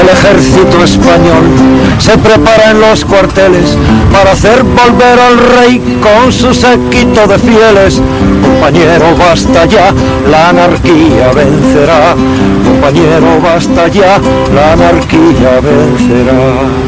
El ejército español se prepara en los cuarteles para hacer volver al rey con su séquito de fieles. Compañero, basta ya, la anarquía vencerá. Compañero, basta ya, la anarquía vencerá.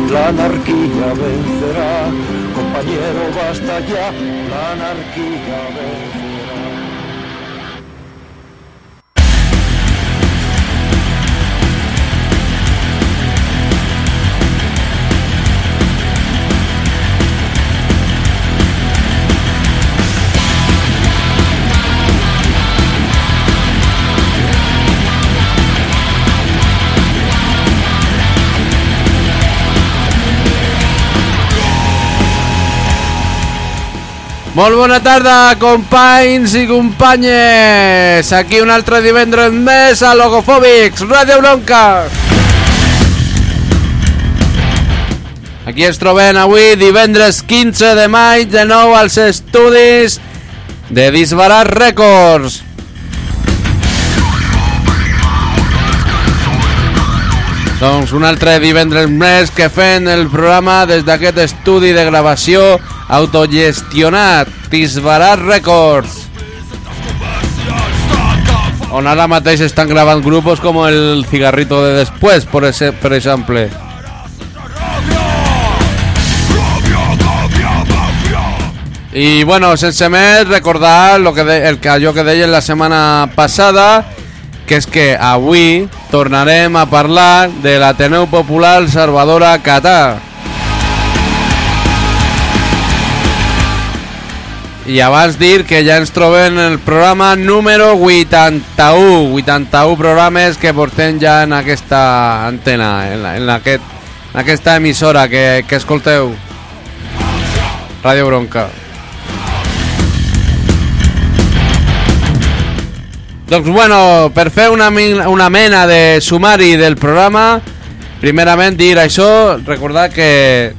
la anarquía vencerá. Compañero, basta ya, Molt bona tarda, companys i companyes! Aquí un altre divendres més a Logofòbics, Ràdio Bronca! Aquí ens trobem avui, divendres 15 de maig, de nou als estudis de Disbarat Records. Doncs un altre divendres més que fem el programa des d'aquest estudi de gravació autogestionat, Disbarat Records. On ara mateix estan gravant grupos com el Cigarrito de Después, por, ese, per exemple. I bueno, sense més, recordar lo que de, el que allò que la setmana passada, que és que avui tornarem a parlar de l'Ateneu Popular Salvadora Catà. I abans dir que ja ens trobem en el programa número 81, 81 programes que portem ja en aquesta antena, en, la, en, aquest, en aquesta emissora que, que escolteu. Ràdio Bronca. Doncs bueno, per fer una, una mena de sumari del programa, primerament dir això, recordar que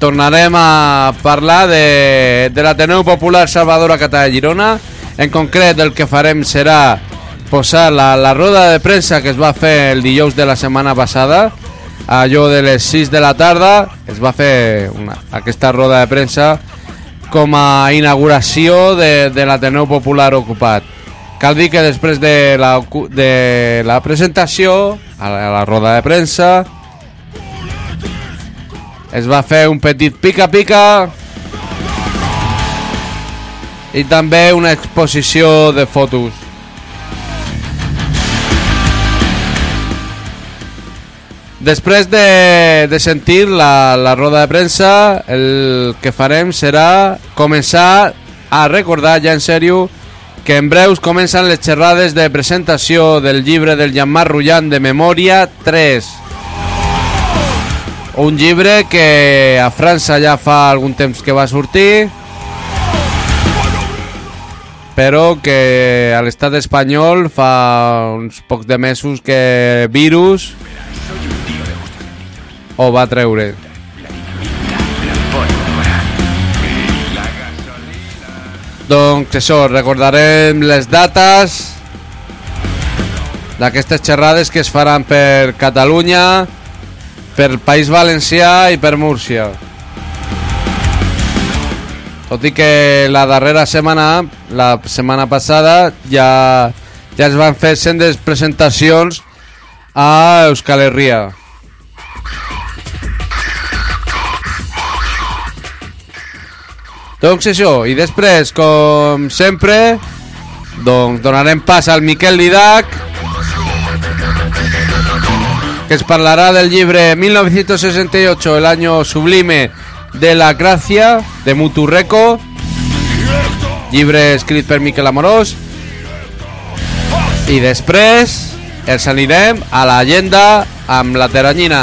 tornarem a parlar de, de l'Ateneu Popular Salvador Catà de Girona. En concret, el que farem serà posar la, la roda de premsa que es va fer el dijous de la setmana passada, allò de les 6 de la tarda, es va fer una, aquesta roda de premsa com a inauguració de, de l'Ateneu Popular ocupat. Cal dir que després de la, de la presentació, a la, a la roda de premsa, es va fer un petit pica-pica i també una exposició de fotos. Després de, de sentir la, la roda de premsa, el que farem serà començar a recordar ja en sèrio que en breus comencen les xerrades de presentació del llibre del Jean-Marc Rullant de Memòria 3. Un llibre que a França ja fa algun temps que va sortir, però que a l'estat espanyol fa uns pocs de mesos que Virus ho va treure. Doncs això, recordarem les dates d'aquestes xerrades que es faran per Catalunya, per País Valencià i per Múrcia. Tot i que la darrera setmana, la setmana passada, ja, ja es van fer sendes presentacions a Euskal Herria. Doncs això, i després, com sempre, doncs donarem pas al Miquel Didac, que ens parlarà del llibre 1968, el año sublime de la gracia, de Muturreco, llibre escrit per Miquel Amorós, i després els anirem a l'agenda amb la teranyina.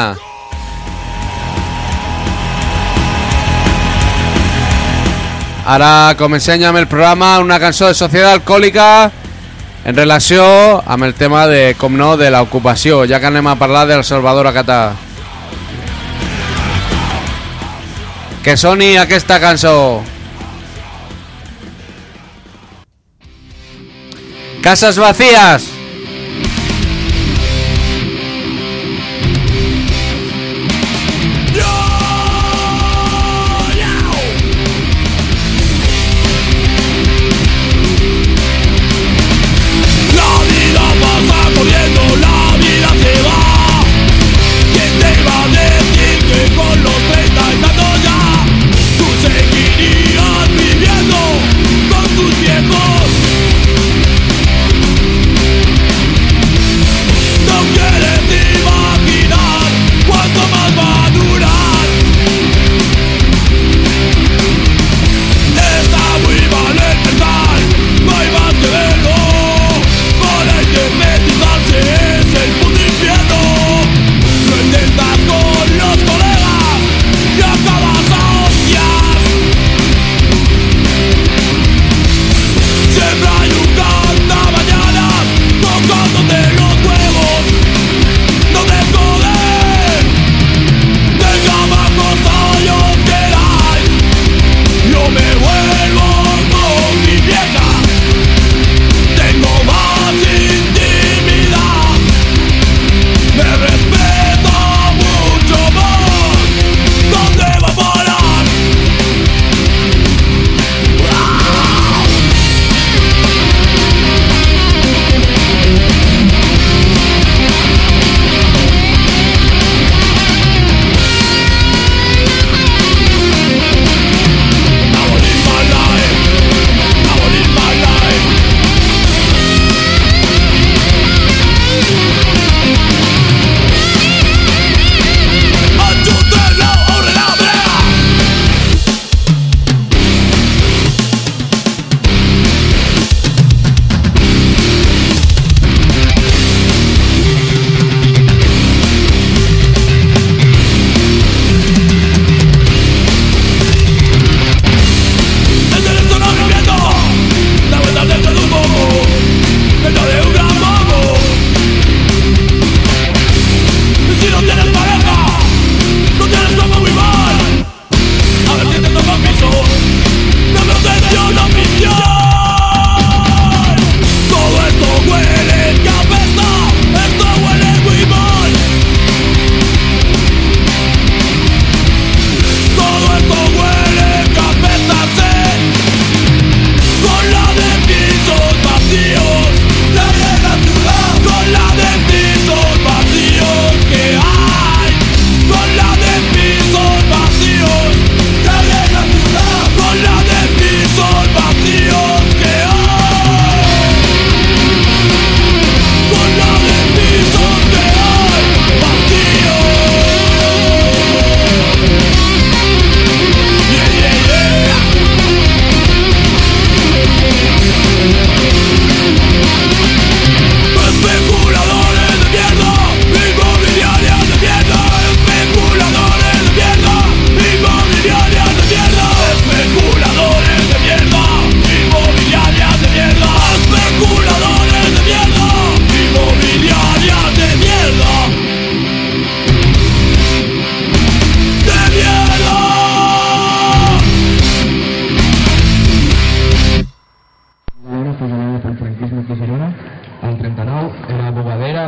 Ara comencem amb el programa una cançó de Societat Alcohòlica en relació amb el tema de, com no, de l'ocupació, ja que anem a parlar del Salvador Acatà. Que soni aquesta cançó. Casas vacías.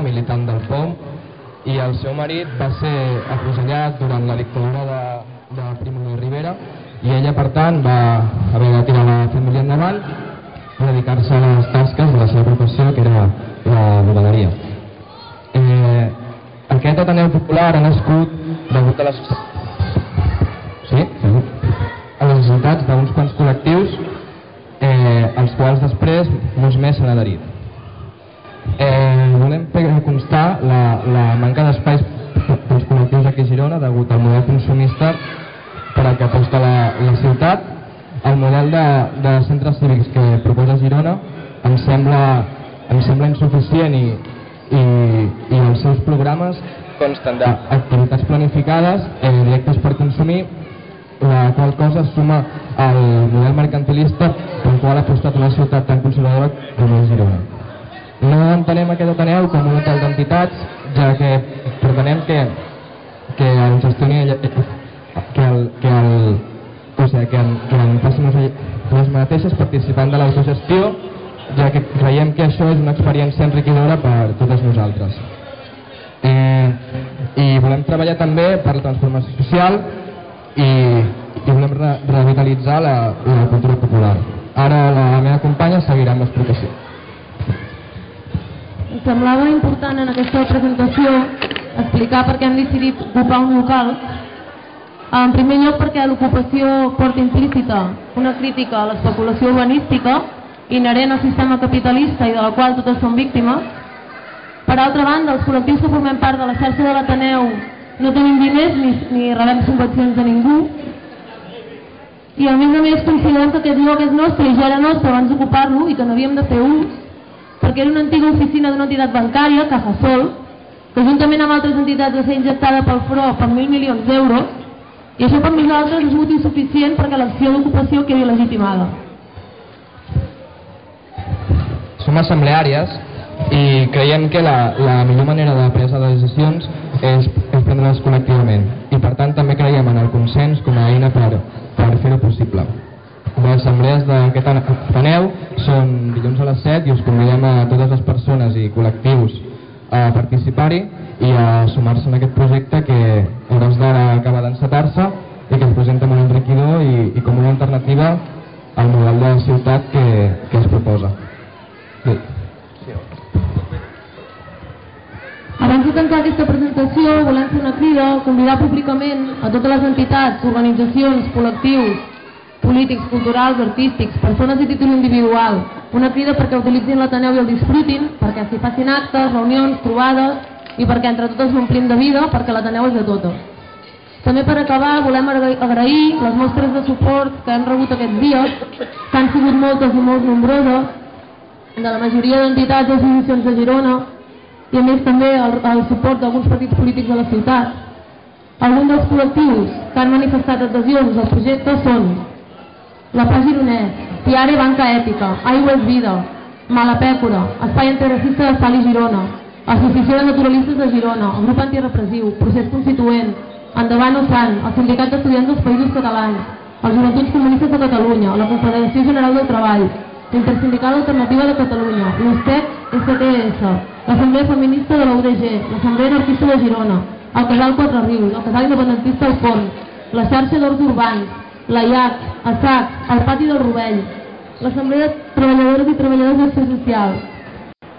Militant del POM i el seu marit va ser afusellat durant la dictadura de, de Primo de Rivera i ella, per tant, va haver de tirar la família endavant i dedicar-se a les tasques de la seva professió, que era la bogaderia. Eh, aquest Ateneu Popular ha nascut degut a les... Sí? A les necessitats d'uns quants col·lectius eh, els quals després molts més s'han adherit. Eh, volem fer constar la, la manca d'espais pels col·lectius aquí a Girona degut al model consumista per al que aposta la, la ciutat. El model de, de centres cívics que proposa Girona em sembla, em sembla insuficient i, i, i els seus programes consten d'activitats planificades, eh, directes per consumir, la qual cosa suma al model mercantilista pel qual ha apostat una ciutat tan conservadora com és Girona. No entenem aquest Ateneu com un hotel d'entitats, ja que pretenem que, que el gestioni que el, que el, o sigui, que, en, que en facin les mateixes participant de l'autogestió, ja que creiem que això és una experiència enriquidora per totes nosaltres. Eh, I volem treballar també per la transformació social i, i volem re revitalitzar la, la cultura popular. Ara la meva companya seguirà amb l'explicació. Em semblava important en aquesta presentació explicar per què hem decidit ocupar un local. En primer lloc perquè l'ocupació porta implícita una crítica a l'especulació urbanística inherent al sistema capitalista i de la qual totes són víctimes. Per altra banda, els col·lectius que formem part de la xarxa de l'Ateneu no tenim diners ni, ni rebem subvencions de ningú. I a més a més considerem que aquest lloc és nostre i ja era nostre abans d'ocupar-lo i que n'havíem de fer ús perquè era una antiga oficina d'una entitat bancària, Cajasol, que juntament amb altres entitats va ser injectada pel FRO per mil milions d'euros i això per nosaltres és motiu suficient perquè l'acció d'ocupació quedi legitimada. Som assembleàries i creiem que la, la millor manera de presa de decisions és, és prendre-les col·lectivament i per tant també creiem en el consens com a eina per, per fer-ho possible. Les assemblees d'aquest Ateneu són dilluns a les 7 i us convidem a totes les persones i col·lectius a participar-hi i a sumar-se en aquest projecte que a hores d'ara acaba d'encetar-se i que es presenta molt enriquidor i, i com una alternativa al model de ciutat que, que es proposa. Sí. Abans de tancar aquesta presentació, volem fer una crida, convidar públicament a totes les entitats, organitzacions, col·lectius, polítics, culturals, artístics, persones de títol individual, una crida perquè utilitzin l'Ateneu i el disfrutin, perquè s'hi facin actes, reunions, trobades, i perquè entre totes l'omplim de vida, perquè l'Ateneu és de totes. També per acabar volem agrair les mostres de suport que hem rebut aquests dies, que han sigut moltes i molt nombroses, de la majoria d'entitats i associacions de Girona, i a més també el, el suport d'alguns partits polítics de la ciutat. Alguns dels col·lectius que han manifestat adhesions al projecte són la Pla Gironès, Tiare Banca Ètica, Aigua és Vida, Malapècora, Espai Antiracista de Sal i Girona, Associació de Naturalistes de Girona, el grup antirepressiu, procés constituent, Endavant Osan, el Sindicat d'Estudiants dels Països Catalans, els Joventuts Comunistes de Catalunya, la Confederació General del Treball, l'Intersindical Alternativa de Catalunya, l'USTEC STS, l'Assemblea Feminista de la l'Assemblea Anarquista de Girona, el Casal Quatre Rius, el Casal Independentista El Pont, la xarxa d'Horts Urbans, la IAC, SAC, el Pati del Rovell, l'Assemblea de Treballadores i Treballadors d'Acció Social,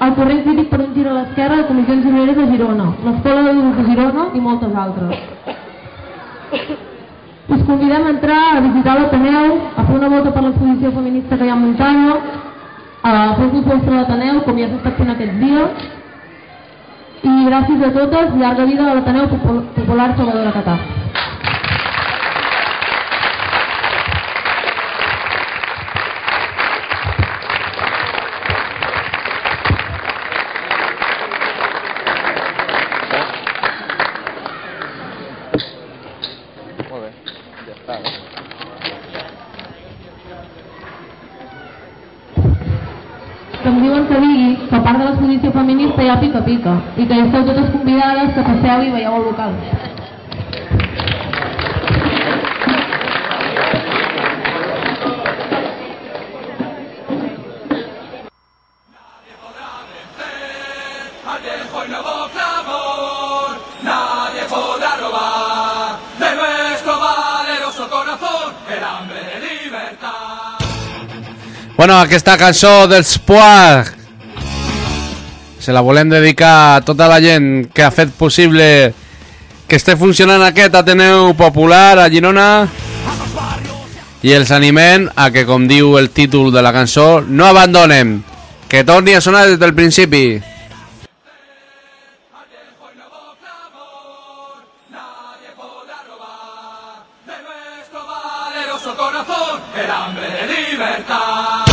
el corrent crític per un gir a l'esquerra de Comissions Gironeres de Girona, l'Escola d'Adults de Girona i moltes altres. Us convidem a entrar a visitar l'Ateneu, a fer una volta per l'exposició feminista que hi ha a muntanya, a fer un a l'Ateneu, com ja s'ha estat fent aquests dies, i gràcies a totes, llarga vida a l'Ateneu Popular Salvador de Catà. Feminista hi ha pica-pica i que esteu totes convidades que passeu i veieu el local. Bueno, aquesta cançó dels Poir se la volem dedicar a tota la gent que ha fet possible que esté funcionant aquest Ateneu Popular a Girona i els animem a que, com diu el títol de la cançó, no abandonem, que torni a sonar des del principi. el hambre de libertad.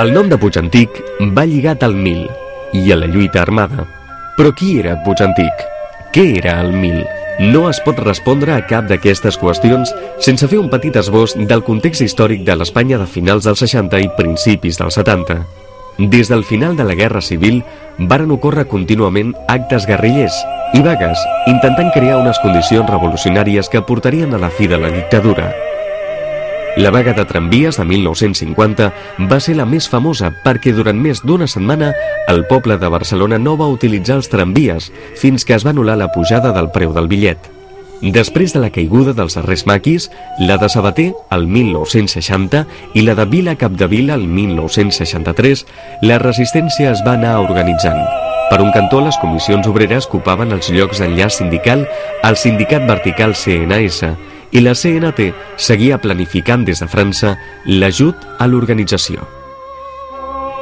El nom de Puig Antic va lligat al mil i a la lluita armada. Però qui era Puig Antic? Què era el mil? No es pot respondre a cap d'aquestes qüestions sense fer un petit esbós del context històric de l'Espanya de finals dels 60 i principis dels 70. Des del final de la Guerra Civil varen ocórrer contínuament actes guerrillers i vagues intentant crear unes condicions revolucionàries que portarien a la fi de la dictadura. La vaga de tramvies de 1950 va ser la més famosa perquè durant més d'una setmana el poble de Barcelona no va utilitzar els tramvies fins que es va anul·lar la pujada del preu del bitllet. Després de la caiguda dels darrers maquis, la de Sabater el 1960 i la de Vila Capdevila el 1963, la resistència es va anar organitzant. Per un cantó, les comissions obreres ocupaven els llocs d'enllaç sindical al sindicat vertical CNS i la CNT seguia planificant des de França l'ajut a l'organització.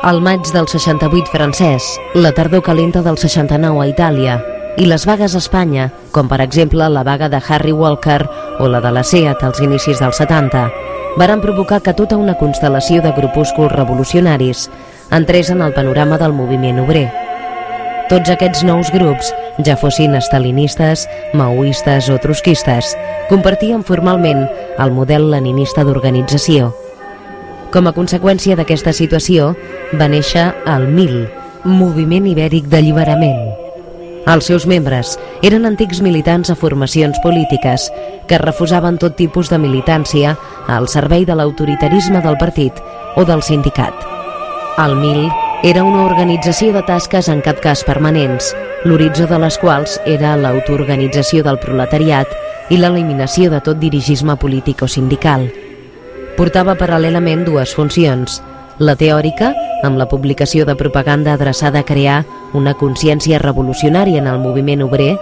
El maig del 68 francès, la tardor calenta del 69 a Itàlia i les vagues a Espanya, com per exemple la vaga de Harry Walker o la de la SEAT als inicis dels 70, varen provocar que tota una constel·lació de grupúsculs revolucionaris entrés en el panorama del moviment obrer. Tots aquests nous grups, ja fossin estalinistes, maoistes o trotskistes, compartien formalment el model leninista d'organització. Com a conseqüència d'aquesta situació, va néixer el MIL, Moviment Ibèric d'Alliberament. Els seus membres eren antics militants a formacions polítiques que refusaven tot tipus de militància al servei de l'autoritarisme del partit o del sindicat. El MIL era una organització de tasques en cap cas permanents, l'horitzó de les quals era l'autoorganització del proletariat i l'eliminació de tot dirigisme polític o sindical. Portava paral·lelament dues funcions, la teòrica, amb la publicació de propaganda adreçada a crear una consciència revolucionària en el moviment obrer,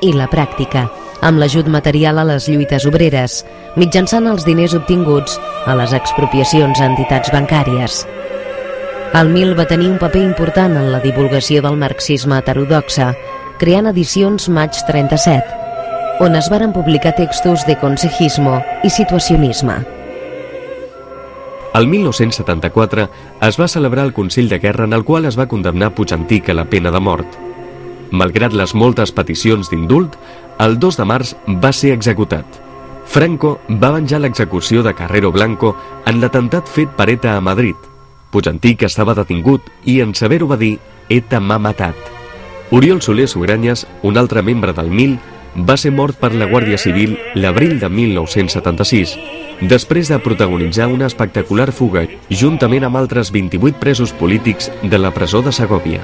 i la pràctica, amb l'ajut material a les lluites obreres, mitjançant els diners obtinguts a les expropiacions a entitats bancàries. El MIL va tenir un paper important en la divulgació del marxisme heterodoxa, creant edicions Maig 37, on es varen publicar textos de consejismo i situacionisme. El 1974 es va celebrar el Consell de Guerra en el qual es va condemnar Puig Antic a la pena de mort. Malgrat les moltes peticions d'indult, el 2 de març va ser executat. Franco va venjar l'execució de Carrero Blanco en l'atemptat fet per ETA a Madrid. Puig Antic estava detingut i en saber-ho va dir ETA m'ha matat. Oriol Soler Sugranyes, un altre membre del MIL, va ser mort per la Guàrdia Civil l'abril de 1976, després de protagonitzar una espectacular fuga juntament amb altres 28 presos polítics de la presó de Segòvia.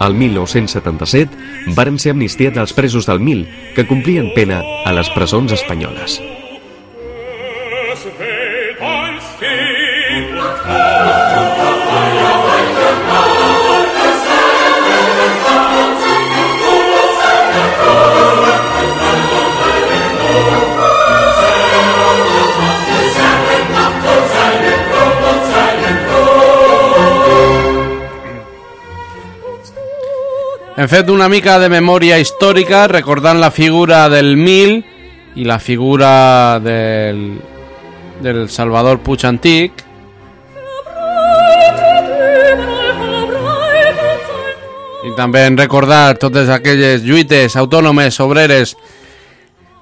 Al 1977 varen ser amnistiats els presos del MIL que complien pena a les presons espanyoles. Hem fet una mica de memòria històrica recordant la figura del Mil i la figura del, del Salvador Puig Antic. I també en recordar totes aquelles lluites autònomes obreres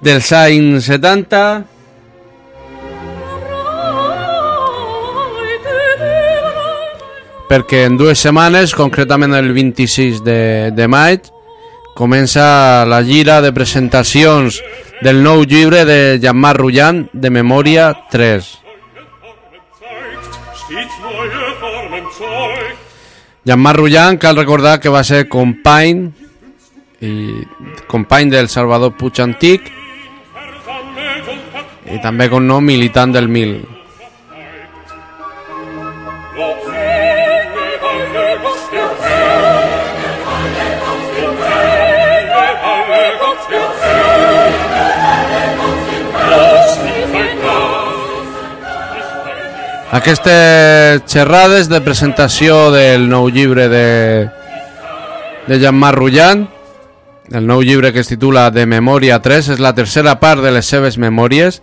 dels anys 70 perquè en dues setmanes, concretament el 26 de, de maig, comença la gira de presentacions del nou llibre de Jean-Marc Rullan de Memòria 3. Jean-Marc Rullan cal recordar que va ser company i company del Salvador Puig Antic i també com no militant del Mil. Aquestes xerrades de presentació del nou llibre de, de Jean-Marc Rullan, el nou llibre que es titula De Memòria 3, és la tercera part de les seves memòries,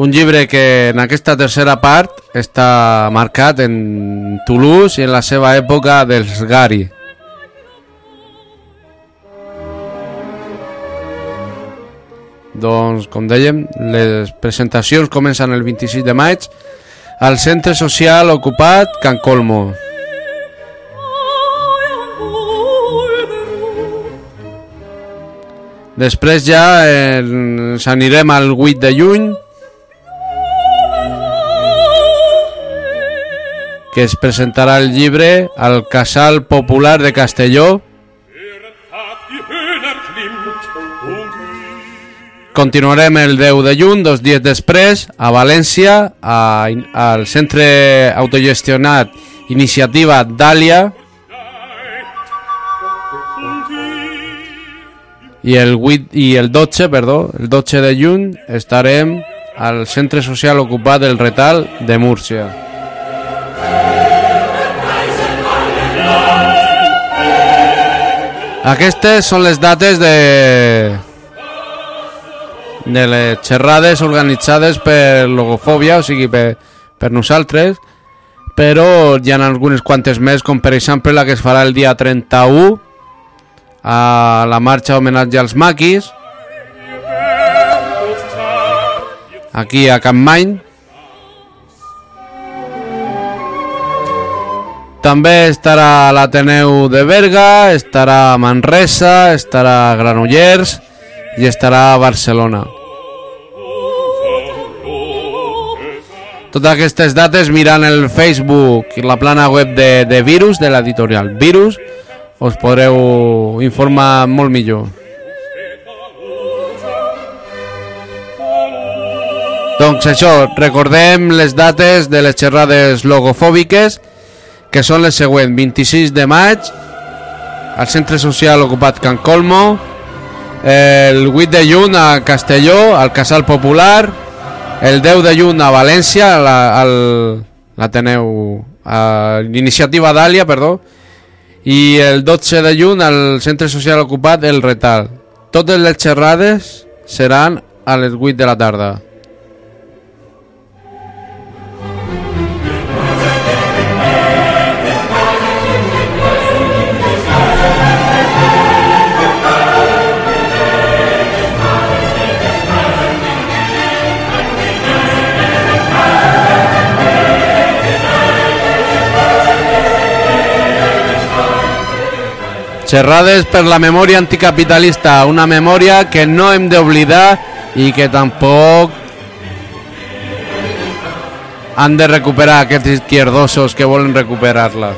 un llibre que en aquesta tercera part està marcat en Toulouse i en la seva època dels Gari. Doncs, com dèiem, les presentacions comencen el 26 de maig al Centre Social Ocupat Can Colmo. Després ja eh, ens anirem al 8 de juny que es presentarà el llibre al Casal Popular de Castelló Continuarem el 10 de juny, dos dies després, a València, a, al centre autogestionat Iniciativa Dàlia, i el 8 i el 12, perdó, el 12 de juny estarem al centre social ocupat del Retal de Múrcia. Aquestes són les dates de de les xerrades organitzades per Logofòbia, o sigui, per, per nosaltres, però hi ha algunes quantes més, com per exemple la que es farà el dia 31 a la marxa homenatge als maquis, aquí a Campmany, També estarà l'Ateneu de Berga, estarà Manresa, estarà Granollers i estarà a Barcelona. Totes aquestes dates mirant el Facebook i la plana web de, de Virus, de l'editorial Virus, us podreu informar molt millor. Doncs això, recordem les dates de les xerrades logofòbiques, que són les següents. 26 de maig, al Centre Social Ocupat Can Colmo, el 8 de juny a Castelló, al Casal Popular, el 10 de juny a València, la, l'Ateneu, a l'Iniciativa Dàlia, perdó, i el 12 de juny al Centre Social Ocupat El Retal. Totes les xerrades seran a les 8 de la tarda. Xerrades per la memòria anticapitalista, una memòria que no hem d'oblidar i que tampoc han de recuperar aquests izquierdosos que volen recuperar-la.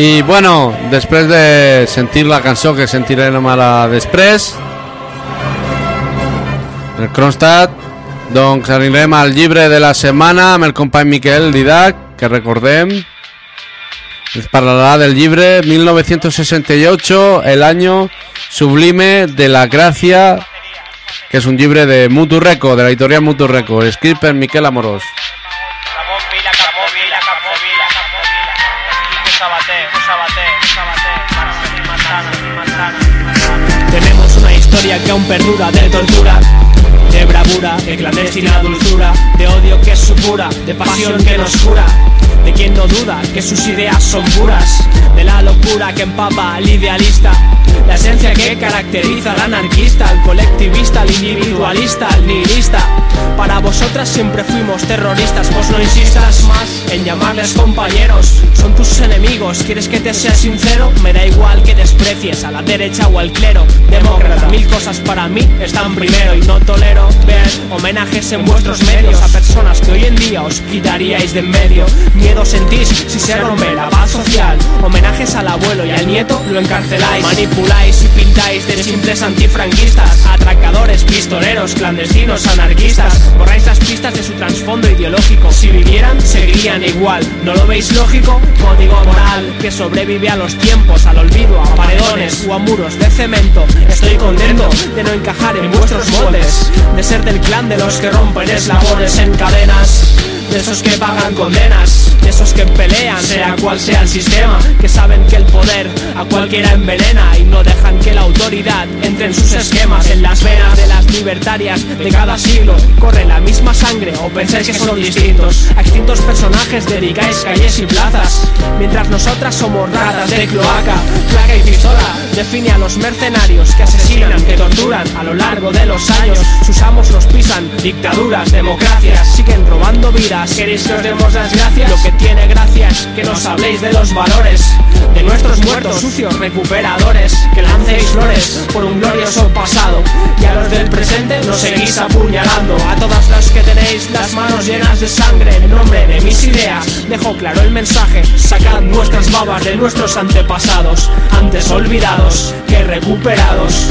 I bueno, després de sentir la cançó que sentirem ara després, el Kronstadt, doncs anirem al llibre de la setmana amb el company Miquel Didac, que recordem, ens parlarà del llibre 1968, el año sublime de la gracia, que és un llibre de Mutu Reco, de la editorial Mutu Reco, escrit per Miquel Amorós. Historia que aún perdura de tortura, de bravura, de clandestina dulzura, de odio que supura, de pasión que nos cura. De quien no duda que sus ideas son puras, de la locura que empapa al idealista, la esencia que caracteriza al anarquista, al colectivista, al individualista, al nihilista. Para vosotras siempre fuimos terroristas, pues no insistas más en llamarles compañeros. Son tus enemigos, ¿quieres que te sea sincero? Me da igual que desprecies a la derecha o al clero. Demócrata, mil cosas para mí están primero y no tolero ver homenajes en vuestros medios a personas que hoy en día os quitaríais de en medio. Miedo sentís si se rompe la paz social. Homenajes al abuelo y al nieto lo encarceláis. Manipuláis y pintáis de simples antifranquistas, atracadores, pistoleros, clandestinos, anarquistas. Borráis las pistas de su trasfondo ideológico. Si vivieran, seguirían igual. ¿No lo veis lógico? Código moral que sobrevive a los tiempos, al olvido, a paredones o a muros de cemento. Estoy contento de no encajar en vuestros moldes, de ser del clan de los que rompen eslabones en cadenas. De esos que pagan condenas, de esos que pelean, sea cual sea el sistema, que saben que el poder a cualquiera envenena y no dejan que la autoridad entre en sus esquemas. En las venas de las libertarias de cada siglo corre la misma sangre o pensáis que son distintos. A extintos personajes dedicáis calles y plazas, mientras nosotras somos ratas de cloaca, placa y pistola. Define a los mercenarios que asesinan, que torturan a lo largo de los años. Sus amos los pisan, dictaduras, democracias, siguen robando vidas. ¿Queréis que os demos las gracias? Lo que tiene gracia es que nos habléis de los valores, de nuestros muertos sucios recuperadores, que lancéis flores por un glorioso pasado. Y a los del presente nos seguís apuñalando. A todas las que tenéis las manos llenas de sangre, en nombre de mis ideas, dejo claro el mensaje. Sacad vuestras babas de nuestros antepasados, antes olvidados que recuperados.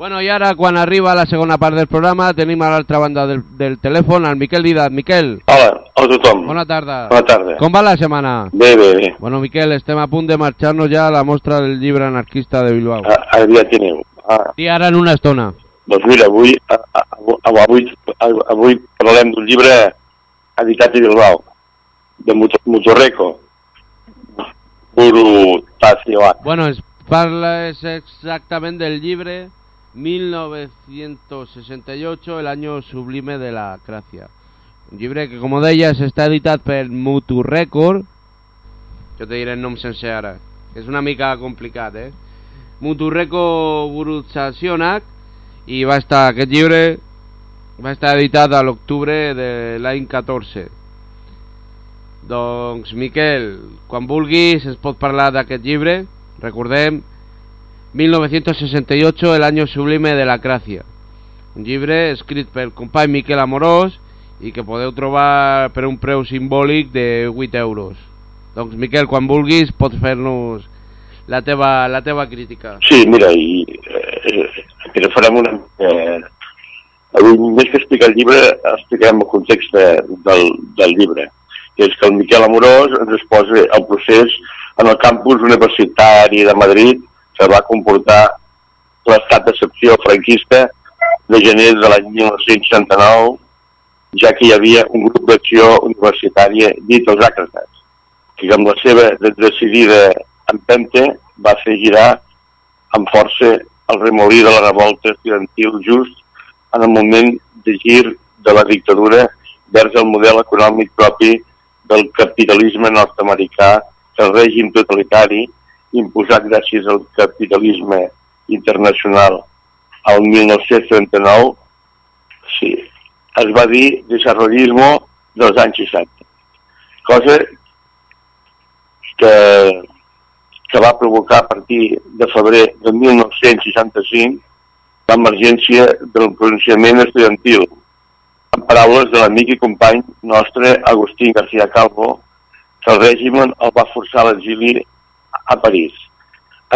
Bueno, i ara, quan arriba la segona part del programa, tenim a l'altra banda del, del telèfon el Miquel Didat. Miquel, Hola, a tothom. bona tarda. Bona tarda. Com va la setmana? Bé, bé, bé. Bueno, Miquel, estem a punt de marxar-nos ja a la mostra del llibre anarquista de Bilbao. Ah, Ara ja teniu. Ah, I ara en una estona. doncs mira, avui, avui, avui parlem d'un llibre editat a Bilbao, de Mut- Mutorreco. Brutació. Bueno, es parla exactament del llibre 1968, el año sublime de la Gracia. Un llibre que, com deies, està editat per Mutu Record. Jo te diré el nom sense ara. És una mica complicat, eh? Mutu Record Burutsacionac i va estar, aquest llibre va estar editat a l'octubre de l'any 14. Doncs, Miquel, quan vulguis ens pot parlar d'aquest llibre. Recordem, 1968, el año sublime de la Gracia. Un llibre escrit pel company Miquel Amorós i que podeu trobar per un preu simbòlic de 8 euros. Doncs, Miquel, quan vulguis pots fer-nos la teva, la teva crítica. Sí, mira, i eh, que farem una... Eh, avui, més que explicar el llibre, explicarem el context de, del, del llibre, que és que el Miquel Amorós ens exposa el procés en el campus universitari de Madrid que va comportar l'estat d'excepció franquista de gener de l'any 1969, ja que hi havia un grup d'acció universitària dit els Acretats, que amb la seva decidida empente va fer girar amb força el remolí de la revolta estudiantil just en el moment de gir de la dictadura vers el model econòmic propi del capitalisme nord-americà que el règim totalitari imposat gràcies al capitalisme internacional al 1939 sí, es va dir desarrollismo dels anys 60. Cosa que, que va provocar a partir de febrer de 1965 l'emergència del pronunciament estudiantil. En paraules de l'amic i company nostre Agustín García Calvo, que el règim el va forçar a l'exili a París.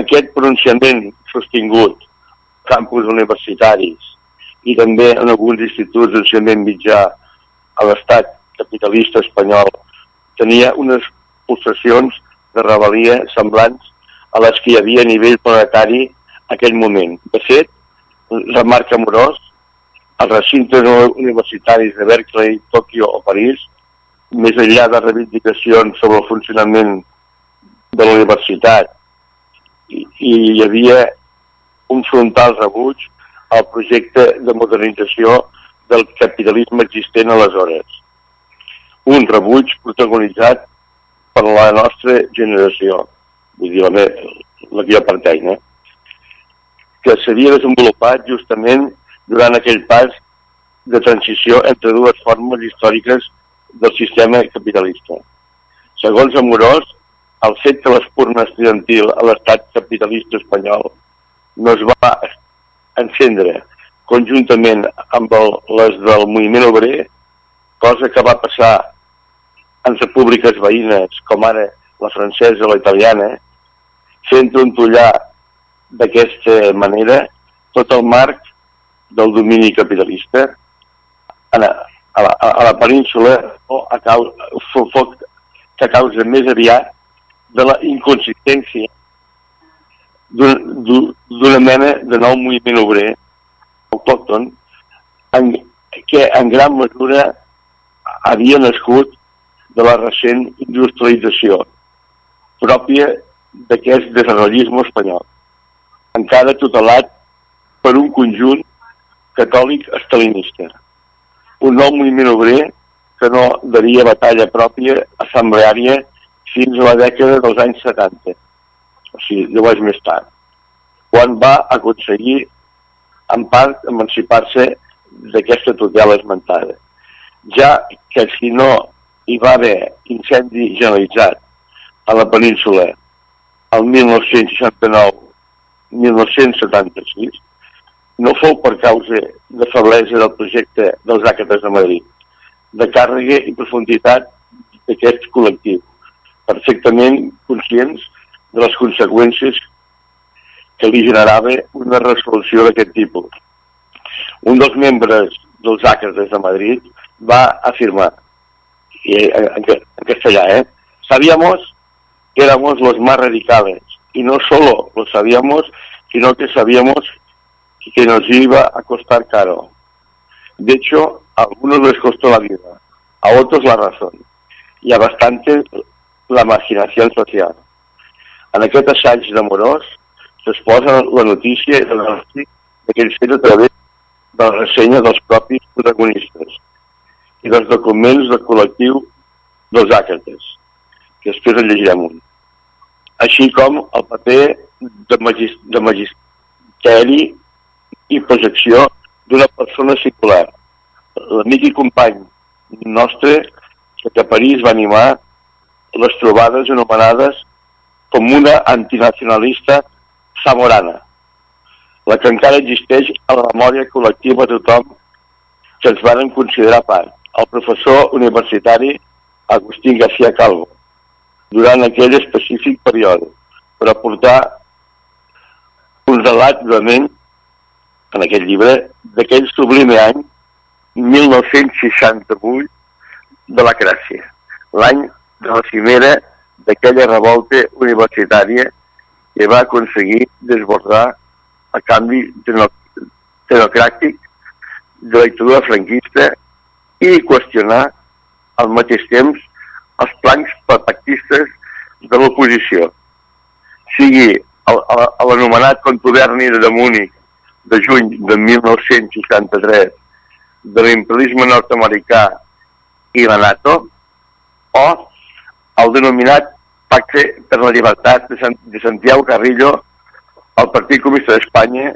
Aquest pronunciament sostingut campus universitaris i també en alguns instituts d'ensenyament mitjà a l'estat capitalista espanyol tenia unes possessions de rebel·lia semblants a les que hi havia a nivell planetari aquell moment. De fet, remarca Amorós, els recintes universitaris de Berkeley, Tòquio o París, més enllà de reivindicacions sobre el funcionament de la universitat, i, i hi havia un frontal rebuig al projecte de modernització del capitalisme existent aleshores. Un rebuig protagonitzat per la nostra generació, vull dir, la, me- la que jo pertany, eh? que s'havia desenvolupat justament durant aquell pas de transició entre dues formes històriques del sistema capitalista. Segons Amorós, el fet que l'espurna estudiantil a l'estat capitalista espanyol no es va encendre conjuntament amb el, les del moviment obrer, cosa que va passar en repúbliques veïnes com ara la francesa o la italiana, fent trontollar d'aquesta manera tot el marc del domini capitalista a la, a la, a la península o a causa, fo- fo- que causa més aviat de la inconsistència d'un- d'un- d'una mena de nou moviment obrer autòcton en, que en gran mesura havia nascut de la recent industrialització pròpia d'aquest desenvolupisme espanyol, encara tutelat per un conjunt catòlic estalinista. Un nou moviment obrer que no daria batalla pròpia assembleària fins a la dècada dels anys 70, o sigui, anys més tard, quan va aconseguir en part emancipar-se d'aquesta tutela esmentada. Ja que si no hi va haver incendi generalitzat a la península el 1969-1976, no fou per causa de feblesa del projecte dels àcates de Madrid, de càrrega i profunditat d'aquest col·lectiu, perfectament conscients de les conseqüències que li generava una resolució d'aquest tipus. Un dels membres dels àcates de Madrid va afirmar, i en, en, en castellà, ¿eh? Sabíamos que éramos los más radicales, y no solo lo sabíamos, sino que sabíamos que nos iba a costar caro. De hecho, a algunos les costó la vida, a otros la razón, y a bastantes la marginación social. En aquest assaig d'amorós s'exposa la notícia i l'anàlisi d'aquell fet a través de la ressenya dels propis protagonistes i dels documents del col·lectiu dels àcates, que després en llegirem un. Així com el paper de, magis, de magisteri i projecció d'una persona singular, l'amic i company nostre que a París va animar les trobades anomenades com una antinacionalista zamorana, la que encara existeix a la memòria col·lectiva de tothom que ens varen considerar part, el professor universitari Agustín García Calvo, durant aquell específic període, per aportar un relat realment en aquest llibre d'aquell sublime any 1968 de la Gràcia, l'any de la cimera d'aquella revolta universitària que va aconseguir desbordar el canvi teno- tenocràtic de la dictadura franquista i qüestionar al mateix temps els plans pactistes de l'oposició, sigui l'anomenat contuberni de Múnich de juny de 1963 de l'imperialisme nord-americà i la NATO, o el denominat Pacte per la Llibertat de, Sant, de Santiago Carrillo, el Partit Comunista d'Espanya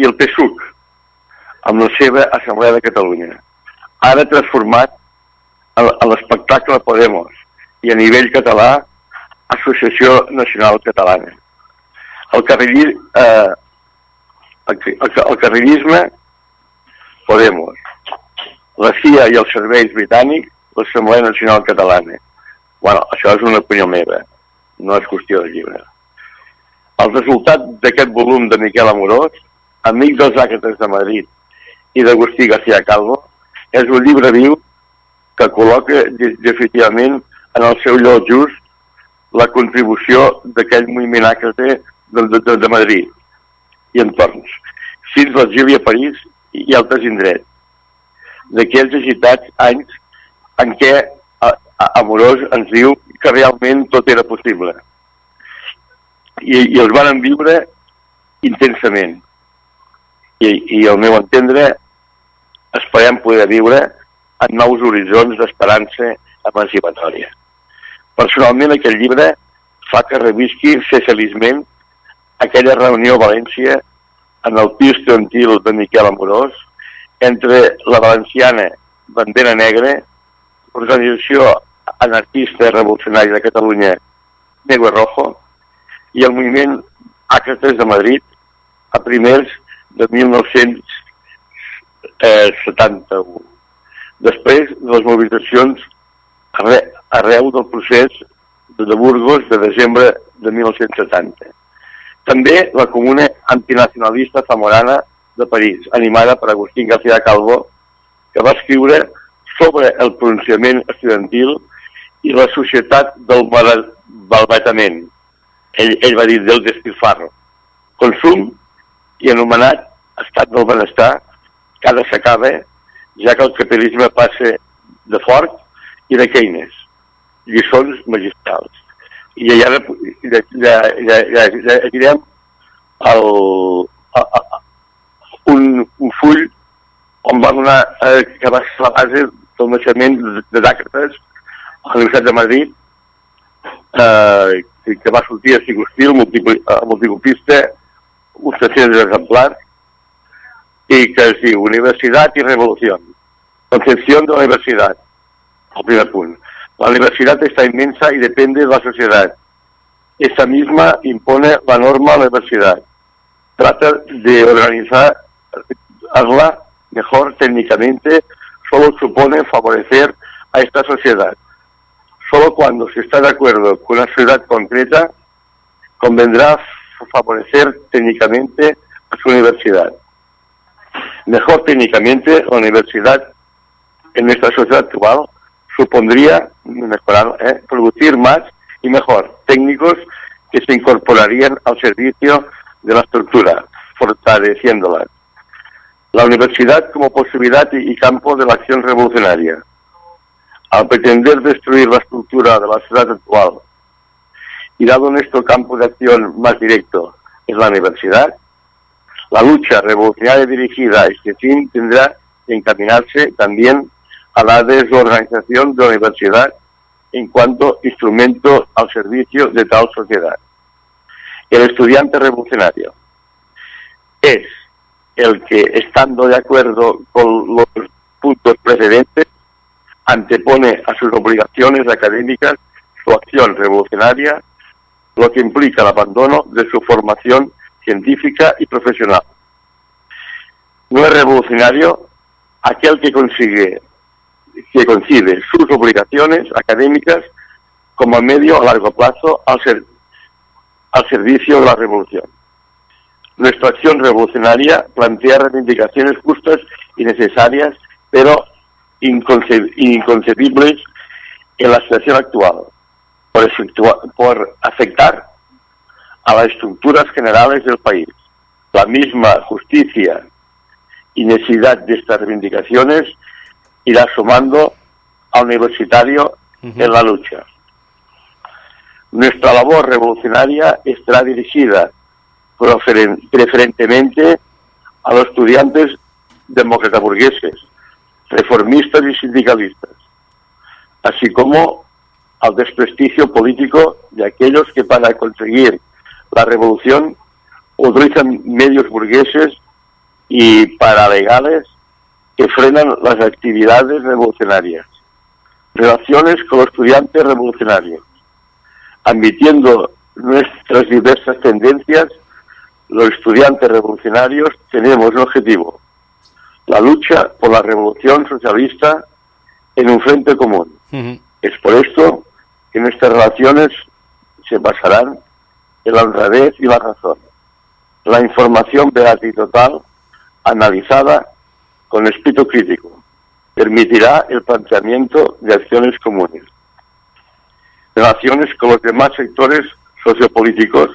i el PSUC, amb la seva Assemblea de Catalunya. ara transformat a l'espectacle Podemos i a nivell català Associació Nacional Catalana. El, carrilli, eh, el, el, el carrillisme Podemos, la CIA i els serveis britànics l'Assemblea Nacional Catalana. Bueno, això és una opinió meva, no és qüestió de llibre. El resultat d'aquest volum de Miquel Amorós, amic dels àcrates de Madrid i d'Agustí García Calvo, és un llibre viu que col·loca de- definitivament en el seu lloc just la contribució d'aquell moviment àcrate de, de, de, Madrid i entorns, fins l'exili a París i altres indrets, d'aquells agitats anys en què Amorós ens diu que realment tot era possible. I, i els van viure intensament. I, I al meu entendre esperem poder viure en nous horitzons d'esperança emancipatòria. Personalment aquest llibre fa que revisqui feliçment aquella reunió a València en el pis tranquil de Miquel Amorós entre la valenciana Bandera Negra, l'organització anarquista i revolucionària de Catalunya i Rojo i el moviment Àcrates de Madrid a primers de 1971. Després de les mobilitzacions arre, arreu del procés de Burgos de desembre de 1970. També la comuna antinacionalista zamorana de París, animada per Agustín García Calvo, que va escriure sobre el pronunciament estudiantil i la societat del balbatament. Ell, ell va dir del despilfarro. Consum i anomenat estat del benestar ara s'acaba, ja que el capitalisme passa de fort i de Keynes. Lliçons magistrals. I ja, ja, ja, ja, ja, ja direm el, a, a, un, un full on va donar, eh, que va ser la base del naixement de, de Dàcrates a Universitat de Madrid, eh, que, va sortir a Sigustil, multicopista, uns 300 exemplars, i que es diu Universitat i Revolució. Concepción de la universidad. El primer punt. La universidad está inmensa y depende de la sociedad. Esa misma impone la norma a la universidad. Trata de organizarla mejor técnicamente, solo supone favorecer a esta sociedad. Solo cuando se está de acuerdo con una sociedad concreta, convendrá favorecer técnicamente a su universidad. Mejor técnicamente, la universidad en nuestra sociedad actual supondría mejorar, eh, producir más y mejor técnicos que se incorporarían al servicio de la estructura, fortaleciéndola. La universidad como posibilidad y campo de la acción revolucionaria. Al pretender destruir la estructura de la sociedad actual y dado nuestro campo de acción más directo es la universidad, la lucha revolucionaria dirigida a este fin tendrá que encaminarse también a la desorganización de la universidad en cuanto instrumento al servicio de tal sociedad. El estudiante revolucionario es el que, estando de acuerdo con los puntos precedentes, antepone a sus obligaciones académicas su acción revolucionaria, lo que implica el abandono de su formación científica y profesional. No es revolucionario aquel que consigue que concibe sus obligaciones académicas como medio a largo plazo al, ser, al servicio de la revolución. Nuestra acción revolucionaria plantea reivindicaciones justas y necesarias, pero inconcebibles en la situación actual, por, por afectar a las estructuras generales del país. La misma justicia y necesidad de estas reivindicaciones irá sumando al universitario uh -huh. en la lucha. Nuestra labor revolucionaria estará dirigida preferentemente a los estudiantes demócratas burgueses, reformistas y sindicalistas, así como al desprestigio político de aquellos que para conseguir la revolución utilizan medios burgueses y paralegales que frenan las actividades revolucionarias. Relaciones con los estudiantes revolucionarios. Admitiendo nuestras diversas tendencias, los estudiantes revolucionarios tenemos un objetivo, la lucha por la revolución socialista en un frente común. Es por esto que nuestras relaciones se basarán en la honradez y la razón. La información veraz y total, analizada con espíritu crítico, permitirá el planteamiento de acciones comunes. Relaciones con los demás sectores sociopolíticos,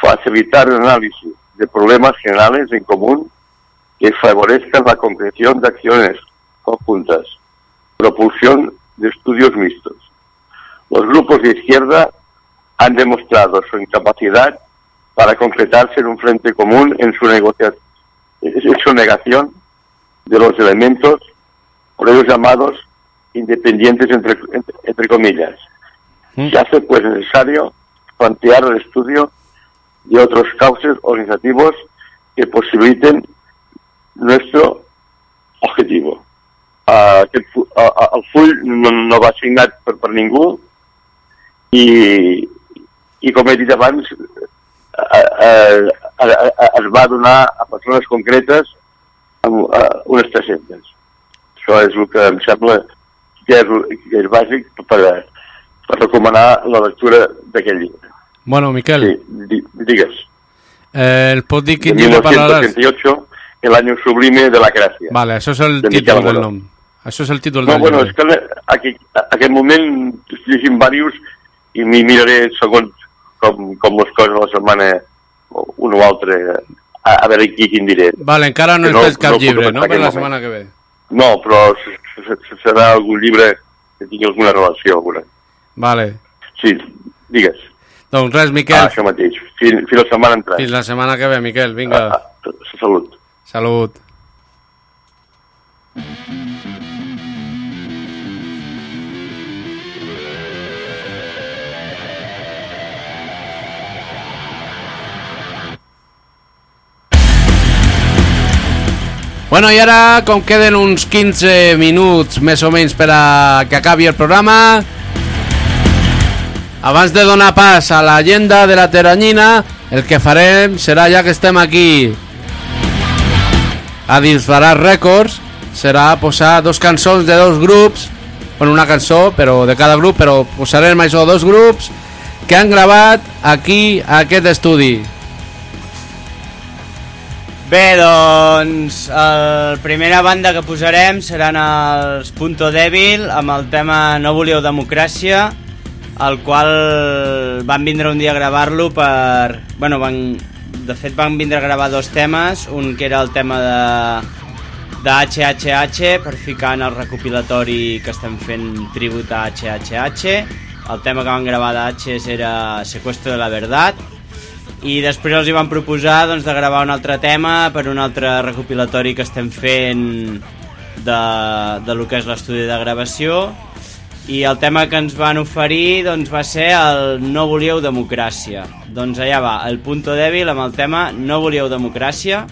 facilitar el análisis de problemas generales en común que favorezcan la concreción de acciones conjuntas, propulsión de estudios mixtos. Los grupos de izquierda han demostrado su incapacidad para concretarse en un frente común en su, en su negación de los elementos, por ellos llamados independientes entre, entre, entre comillas. Se hace pues necesario plantear el estudio de otros cauces organizativos que posibiliten nuestro objetivo. Uh, aquest, uh, uh, el full no, no va signat per, per ningú i, i com he dit abans eh, eh, eh, es va donar a persones concretes amb, unes 300. Això és el que em sembla que és, que és bàsic per, per recomanar la lectura d'aquest llibre. Bueno, Miquel, Sí, di, digues. eh, el pot dir quin llibre parlaràs? 1938, El año sublime de la gracia. Vale, això és el de títol del nom. Això és el títol No, del bueno, llibre. és que aquí, a aquest moment estic llegint diversos i m'hi miraré segons com, com les coses de la setmana un o altre a, a veure qui quin diré. Vale, encara no no- has fet cap no llibre, no? Per la moment. setmana que ve. No, però serà algun llibre que tingui alguna relació. Alguna. Vale. Sí, digues. Doncs res, Miquel, Ah, això mateix. Fins, fins la setmana entrant. fins la setmana que ve, Miquel, vinga. Ah, Salut. Salut. Bueno, i ara, com queden uns 15 minuts més o menys per a que acabi el programa, abans de donar pas a la llegenda de la teranyina, el que farem serà, ja que estem aquí a disparar rècords, serà posar dos cançons de dos grups, bueno, una cançó però de cada grup, però posarem això dos grups que han gravat aquí a aquest estudi. Bé, doncs, la primera banda que posarem seran els Punto Débil amb el tema No volíeu democràcia, el qual van vindre un dia a gravar-lo per... Bueno, van... de fet van vindre a gravar dos temes, un que era el tema de de HHH per ficar en el recopilatori que estem fent tribut a HHH el tema que van gravar d'Hs era Secuestro de la Verdad. I després els hi van proposar doncs, de gravar un altre tema per un altre recopilatori que estem fent de, de lo que és l'estudi de gravació i el tema que ens van oferir doncs, va ser el No volíeu democràcia. Doncs allà va, el punto dèbil amb el tema No volíeu democràcia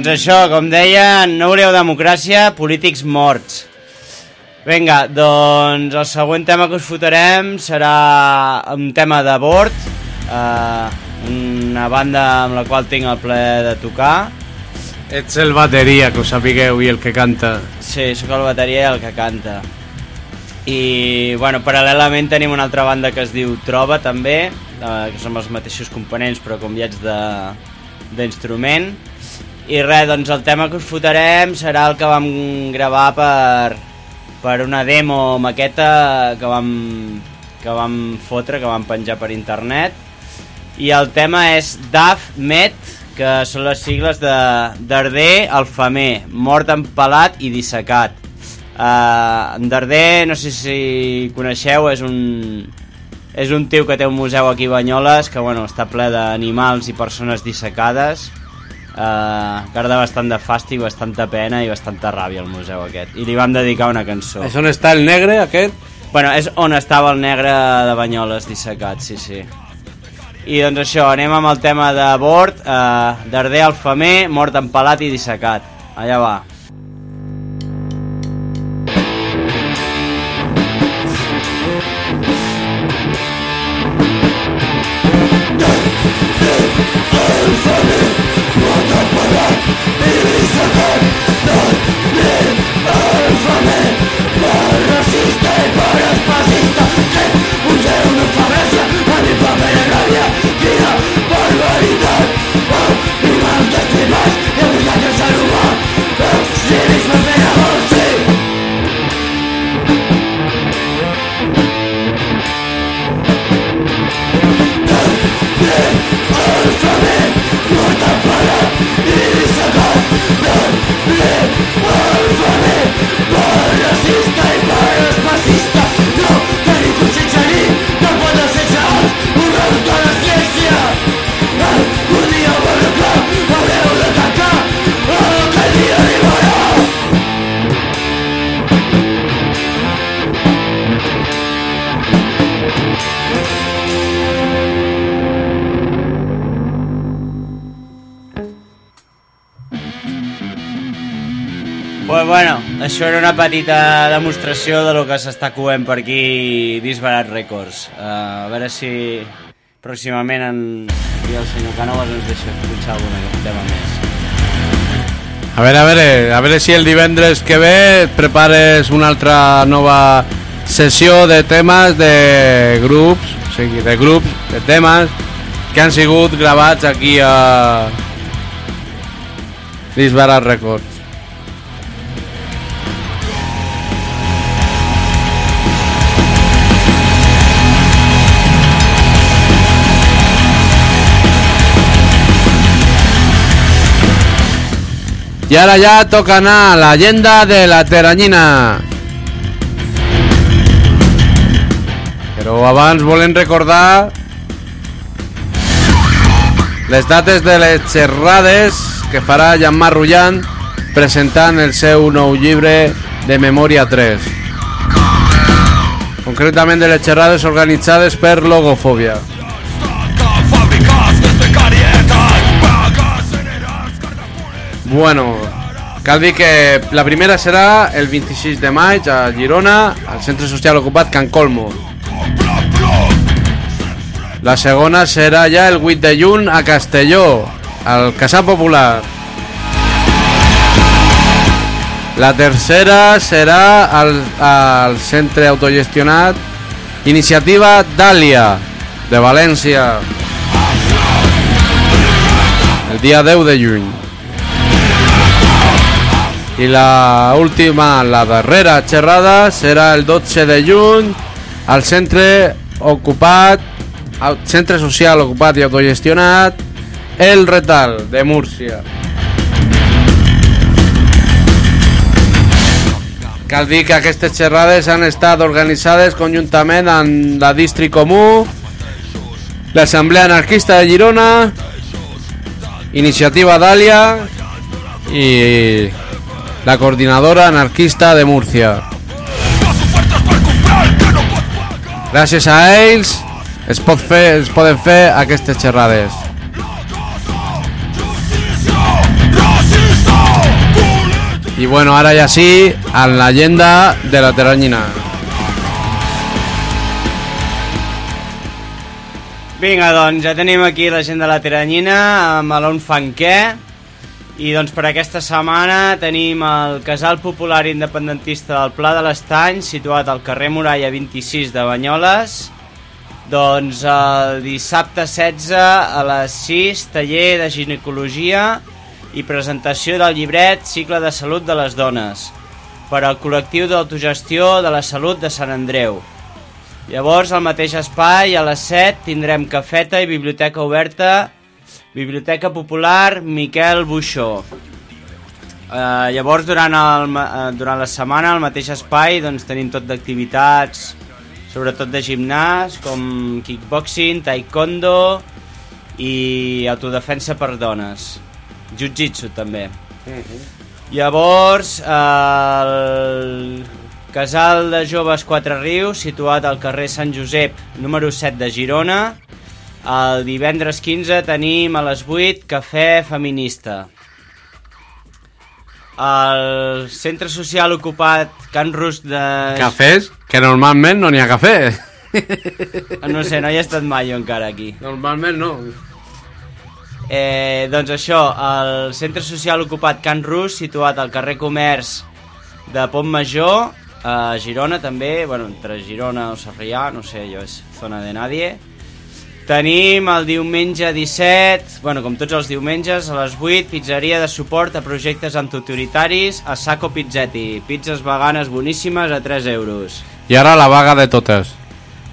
Doncs això, com deia, no voleu democràcia, polítics morts. Vinga, doncs el següent tema que us fotrem serà un tema de Bord, eh, una banda amb la qual tinc el plaer de tocar. Ets el bateria, que ho sapigueu, i el que canta. Sí, sóc el bateria i el que canta. I, bueno, paral·lelament tenim una altra banda que es diu Troba, també, eh, que som els mateixos components, però canviats de- d'instrument. I res, doncs el tema que us fotrem serà el que vam gravar per, per una demo maqueta que vam, que vam fotre, que vam penjar per internet. I el tema és DAF Met, que són les sigles de Darder Alfamer, mort empalat i dissecat. Uh, Darder, no sé si coneixeu, és un, és un tio que té un museu aquí a Banyoles que bueno, està ple d'animals i persones dissecades uh, que ara bastant de fàstic, bastanta pena i bastanta ràbia al museu aquest i li vam dedicar una cançó És on està el negre, aquest? Bueno, és on estava el negre de Banyoles dissecat, sí, sí. I doncs això, anem amb el tema de bord, eh, Darder Alfamer, mort empalat i dissecat. Allà va. Això era una petita demostració de lo que s'està coent per aquí Disbarat Records. Uh, a veure si pròximament en... aquí el senyor Canovas ens deixa escoltar algun tema més. A veure, a veure, a veure si el divendres que ve prepares una altra nova sessió de temes de grups, o sigui, de grups, de temes que han sigut gravats aquí a Disbarat Records. I ara ja toca anar a la llegenda de la teranyina. Però abans volem recordar les dates de les xerrades que farà Jan Rullant presentant el seu nou llibre de Memòria 3. Concretament de les xerrades organitzades per Logofòbia. Bueno, cal dir que la primera serà el 26 de maig a Girona, al centre social ocupat Can Colmo. La segona serà ja el 8 de juny a Castelló, al Casà Popular. La tercera serà al, al centre autogestionat Iniciativa Dàlia, de València. El dia 10 de juny. I la última, la darrera xerrada serà el 12 de juny al centre ocupat al centre social ocupat i autogestionat El Retal de Múrcia. Cal dir que aquestes xerrades han estat organitzades conjuntament amb la Distri Comú, l'Assemblea Anarquista de Girona, Iniciativa Dàlia i la coordinadora anarquista de Múrcia. Gràcies a ells es, pot fer, es poden fer aquestes xerrades. Y bueno, ahora ya sí, a la leyenda de la teranyina. Vinga, doncs ja tenim aquí la gent de la Teranyina amb l'On Fanquer i doncs per aquesta setmana tenim el casal popular independentista del Pla de l'Estany situat al carrer Muralla 26 de Banyoles doncs el dissabte 16 a les 6 taller de ginecologia i presentació del llibret Cicle de Salut de les Dones per al col·lectiu d'autogestió de la salut de Sant Andreu. Llavors, al mateix espai, a les 7, tindrem cafeta i biblioteca oberta, Biblioteca Popular Miquel Buixó. Uh, llavors, durant, el, eh, durant la setmana, al mateix espai, doncs, tenim tot d'activitats, sobretot de gimnàs, com kickboxing, taekwondo i autodefensa per dones. Jiu-jitsu, també. Llavors, eh, el casal de joves Quatre Rius, situat al carrer Sant Josep, número 7 de Girona. El divendres 15 tenim a les 8 cafè feminista. El centre social ocupat Can Rus de... Cafès, que normalment no n'hi ha cafè. No sé, no hi he estat mai jo encara aquí. Normalment no. Eh, doncs això, el centre social ocupat Can Rus, situat al carrer Comerç de Pont Major, a Girona també, bueno, entre Girona o Sarrià, no sé, jo és zona de nadie. Tenim el diumenge 17, bueno, com tots els diumenges, a les 8, pizzeria de suport a projectes antiautoritaris a Saco Pizzetti. Pizzas veganes boníssimes a 3 euros. I ara la vaga de totes.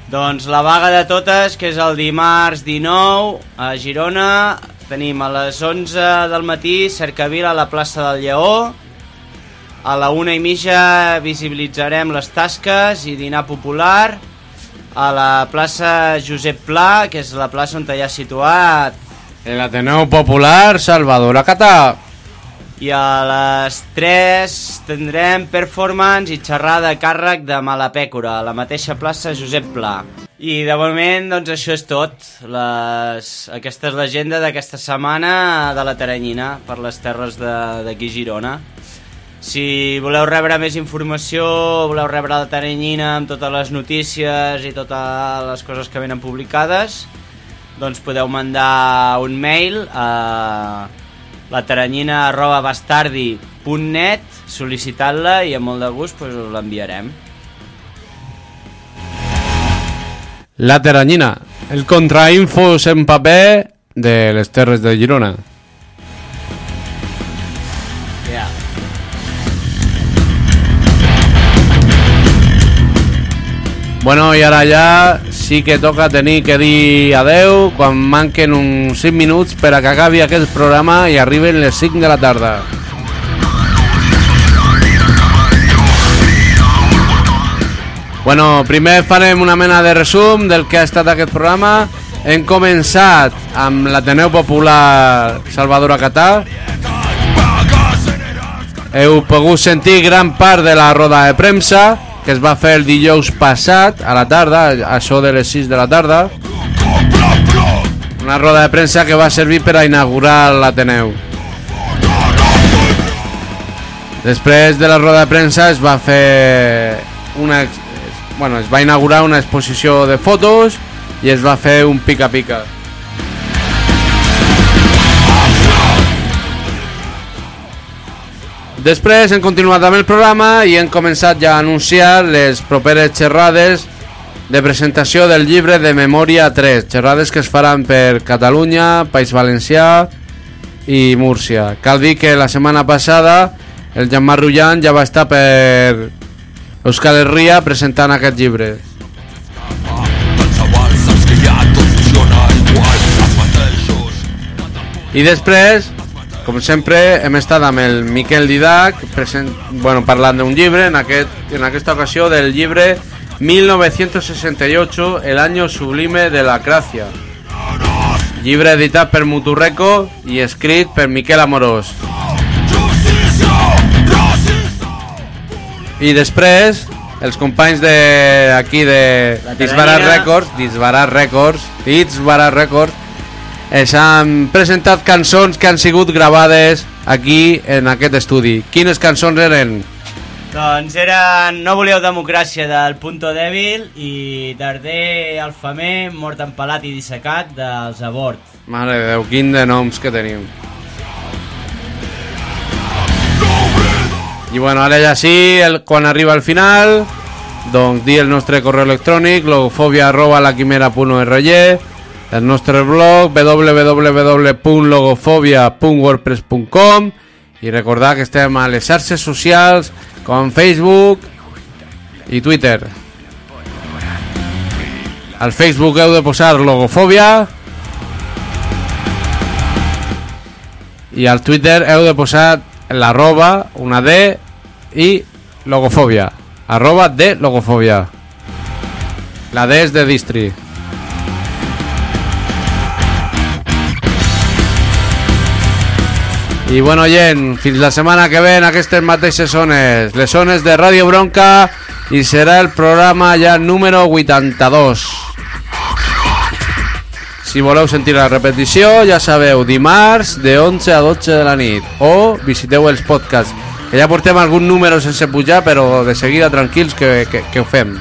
Doncs la vaga de totes, que és el dimarts 19 a Girona, tenim a les 11 del matí cercavila a la plaça del Lleó, a la una i mitja visibilitzarem les tasques i dinar popular a la plaça Josep Pla, que és la plaça on hi ha situat El Ateneu Popular Salvador Acatà. i a les 3 tindrem performance i xerrada a càrrec de Malapècora, a la mateixa plaça Josep Pla. I de moment, doncs això és tot. Les... Aquesta és l'agenda d'aquesta setmana de la Teranyina per les terres de- d'aquí Girona. Si voleu rebre més informació, voleu rebre la Teranyina amb totes les notícies i totes les coses que venen publicades, doncs podeu mandar un mail a lateranyina.bastardi.net sol·licitant-la i amb molt de gust pues, us l'enviarem. La Teranyina, el contrainfos en paper de les Terres de Girona. Bueno, i ara ja sí que toca tenir que dir adeu quan manquen uns 5 minuts per a que acabi aquest programa i arriben les 5 de la tarda. Bueno, primer farem una mena de resum del que ha estat aquest programa. Hem començat amb l'Ateneu Popular Salvador Acatà. Heu pogut sentir gran part de la roda de premsa que es va fer el dijous passat a la tarda, això de les 6 de la tarda. Una roda de premsa que va servir per a inaugurar l'Ateneu. Després de la roda de premsa es va fer una bueno, es va inaugurar una exposició de fotos i es va fer un pica-pica. Després hem continuat amb el programa i hem començat ja a anunciar les properes xerrades de presentació del llibre de Memòria 3, xerrades que es faran per Catalunya, País Valencià i Múrcia. Cal dir que la setmana passada el Jean-Marc ja va estar per Euskal Herria presentant aquest llibre. I després, com sempre, hem estat amb el Miquel Didac present, bueno, parlant d'un llibre, en, aquest, en aquesta ocasió del llibre 1968, El año sublime de la Gracia. Llibre editat per Muturreco i escrit per Miquel Amorós. I després, els companys de aquí de Disbarat. Records, Disbarat Records, Disbarat Records, es han presentat cançons que han sigut gravades aquí en aquest estudi. Quines cançons eren? Doncs era No voleu democràcia del Punto Dèbil i Darder Alfamer, Mort empalat i dissecat dels Abort. Mare de Déu, quin de noms que tenim. I bueno, ara ja sí, el, quan arriba al final, doncs dir el nostre correu electrònic, logofobia arroba laquimera.org, el nostre blog www.logofobia.wordpress.com i recordar que estem a les xarxes socials com Facebook i Twitter. Al Facebook heu de posar logofòbia i al Twitter heu de posar l'arroba, una D i logofòbia. Arroba de logofòbia. La D és de distri. I bueno, gent, fins la setmana que ve en aquestes mateixes zones, les zones de Ràdio Bronca, i serà el programa ja número 82. Si voleu sentir la repetició, ja sabeu, dimarts de 11 a 12 de la nit, o visiteu els podcasts, que ja portem algun número sense pujar, però de seguida tranquils que, que, fem.